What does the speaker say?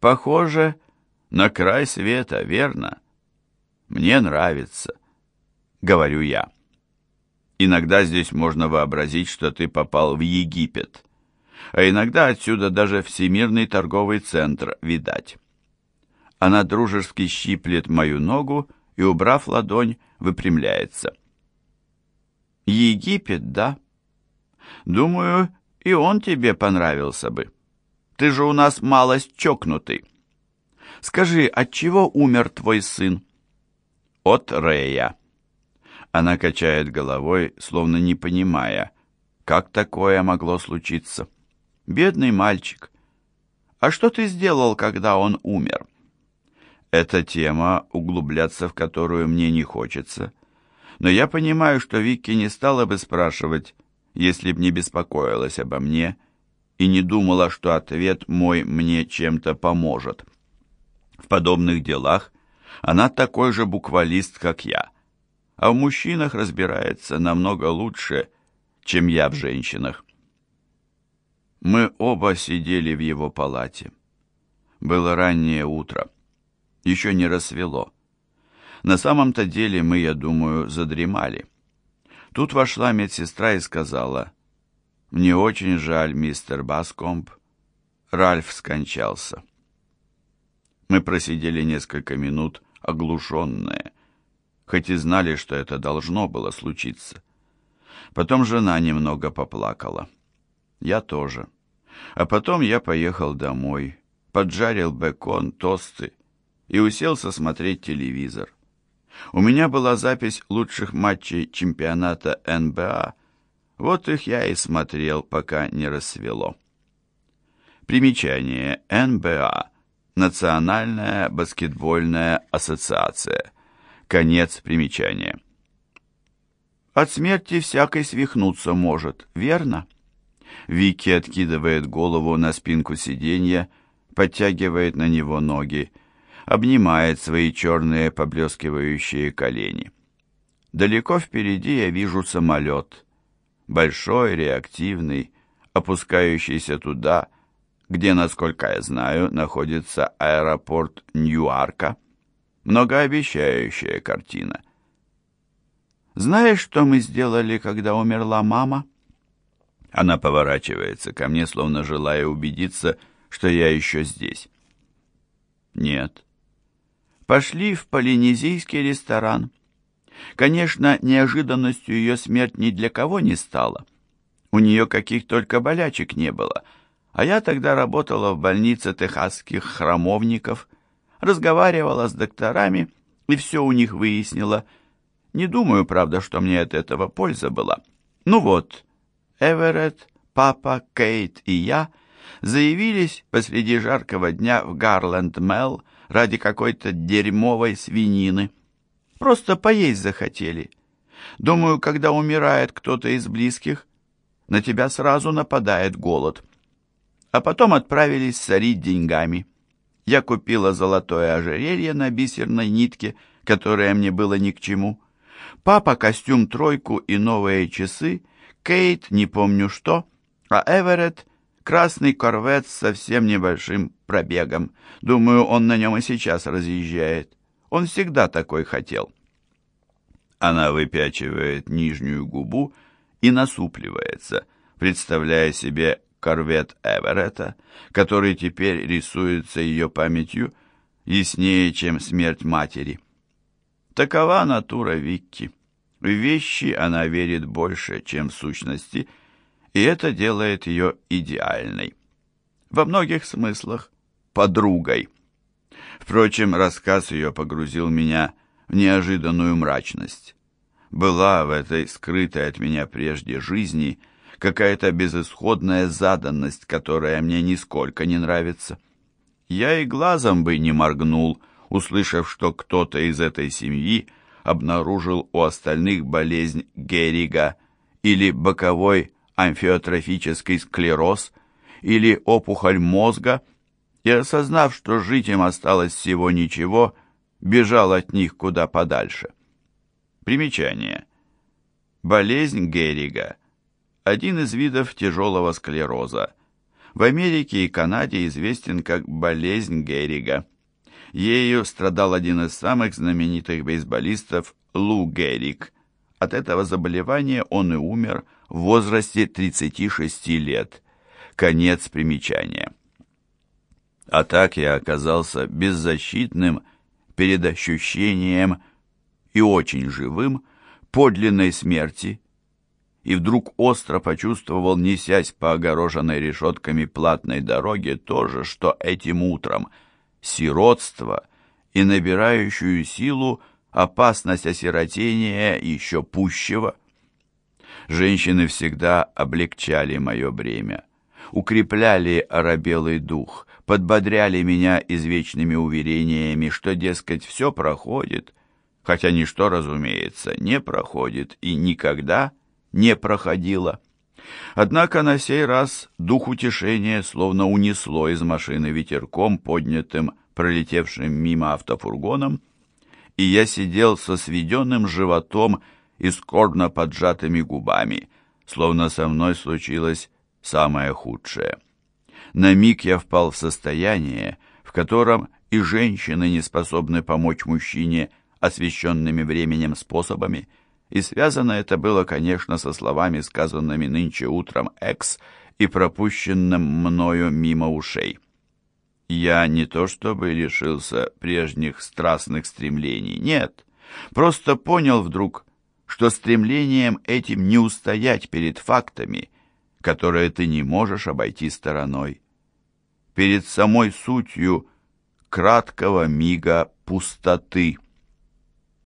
Похоже, на край света, верно? Мне нравится, говорю я. Иногда здесь можно вообразить, что ты попал в Египет, а иногда отсюда даже Всемирный торговый центр видать. Она дружески щиплет мою ногу и, убрав ладонь, выпрямляется. Египет, да? Думаю, и он тебе понравился бы. Ты же у нас малость чокнутый. Скажи, от чего умер твой сын? От Рея. Она качает головой, словно не понимая, как такое могло случиться. Бедный мальчик. А что ты сделал, когда он умер? Эта тема, углубляться в которую мне не хочется. Но я понимаю, что Вики не стала бы спрашивать, если б не беспокоилась обо мне и не думала, что ответ мой мне чем-то поможет. В подобных делах она такой же буквалист, как я, а в мужчинах разбирается намного лучше, чем я в женщинах. Мы оба сидели в его палате. Было раннее утро еще не рассвело. На самом-то деле мы, я думаю, задремали. Тут вошла медсестра и сказала, «Мне очень жаль, мистер Баскомп, Ральф скончался». Мы просидели несколько минут, оглушенные, хоть и знали, что это должно было случиться. Потом жена немного поплакала. Я тоже. А потом я поехал домой, поджарил бекон, тосты и уселся смотреть телевизор. У меня была запись лучших матчей чемпионата НБА. Вот их я и смотрел, пока не рассвело. Примечание. НБА. Национальная баскетбольная ассоциация. Конец примечания. От смерти всякой свихнуться может, верно? Вики откидывает голову на спинку сиденья, подтягивает на него ноги обнимает свои черные поблескивающие колени. Далеко впереди я вижу самолет, большой, реактивный, опускающийся туда, где, насколько я знаю, находится аэропорт Ньюарка. Многообещающая картина. «Знаешь, что мы сделали, когда умерла мама?» Она поворачивается ко мне, словно желая убедиться, что я еще здесь. «Нет» пошли в полинезийский ресторан. Конечно, неожиданностью ее смерть ни для кого не стала. У нее каких только болячек не было. А я тогда работала в больнице техасских храмовников, разговаривала с докторами и все у них выяснила. Не думаю, правда, что мне от этого польза была. Ну вот, Эверетт, папа, Кейт и я заявились посреди жаркого дня в Гарленд-Мелл ради какой-то дерьмовой свинины. Просто поесть захотели. Думаю, когда умирает кто-то из близких, на тебя сразу нападает голод. А потом отправились сорить деньгами. Я купила золотое ожерелье на бисерной нитке, которое мне было ни к чему. Папа костюм тройку и новые часы, Кейт не помню что, а Эверетт Красный корвет с совсем небольшим пробегом. Думаю, он на нем и сейчас разъезжает. Он всегда такой хотел. Она выпячивает нижнюю губу и насупливается, представляя себе корвет Эверетта, который теперь рисуется ее памятью яснее, чем смерть матери. Такова натура Викки. В вещи она верит больше, чем в сущности – и это делает ее идеальной. Во многих смыслах подругой. Впрочем, рассказ ее погрузил меня в неожиданную мрачность. Была в этой скрытой от меня прежде жизни какая-то безысходная заданность, которая мне нисколько не нравится. Я и глазом бы не моргнул, услышав, что кто-то из этой семьи обнаружил у остальных болезнь Геррига или боковой амфиотрофический склероз или опухоль мозга, и, осознав, что жить им осталось всего ничего, бежал от них куда подальше. Примечание. Болезнь Геррига – один из видов тяжелого склероза. в Америке и Канаде известен как болезнь Геррига. Ею страдал один из самых знаменитых бейсболистов Лу Герриг. От этого заболевания он и умер в возрасте 36 лет. Конец примечания. А так я оказался беззащитным перед ощущением и очень живым подлинной смерти, и вдруг остро почувствовал, несясь по огороженной решетками платной дороге, то же, что этим утром — сиротство и набирающую силу опасность осиротения еще пущего. Женщины всегда облегчали мое бремя, укрепляли оробелый дух, подбодряли меня извечными уверениями, что, дескать, все проходит, хотя ничто, разумеется, не проходит и никогда не проходило. Однако на сей раз дух утешения словно унесло из машины ветерком, поднятым пролетевшим мимо автофургоном, и я сидел со сведенным животом и скорбно поджатыми губами, словно со мной случилось самое худшее. На миг я впал в состояние, в котором и женщины не способны помочь мужчине освещенными временем способами, и связано это было, конечно, со словами, сказанными нынче утром «экс» и пропущенным мною мимо ушей. Я не то чтобы лишился прежних страстных стремлений, нет, просто понял вдруг, что стремлением этим не устоять перед фактами, которые ты не можешь обойти стороной, перед самой сутью краткого мига пустоты.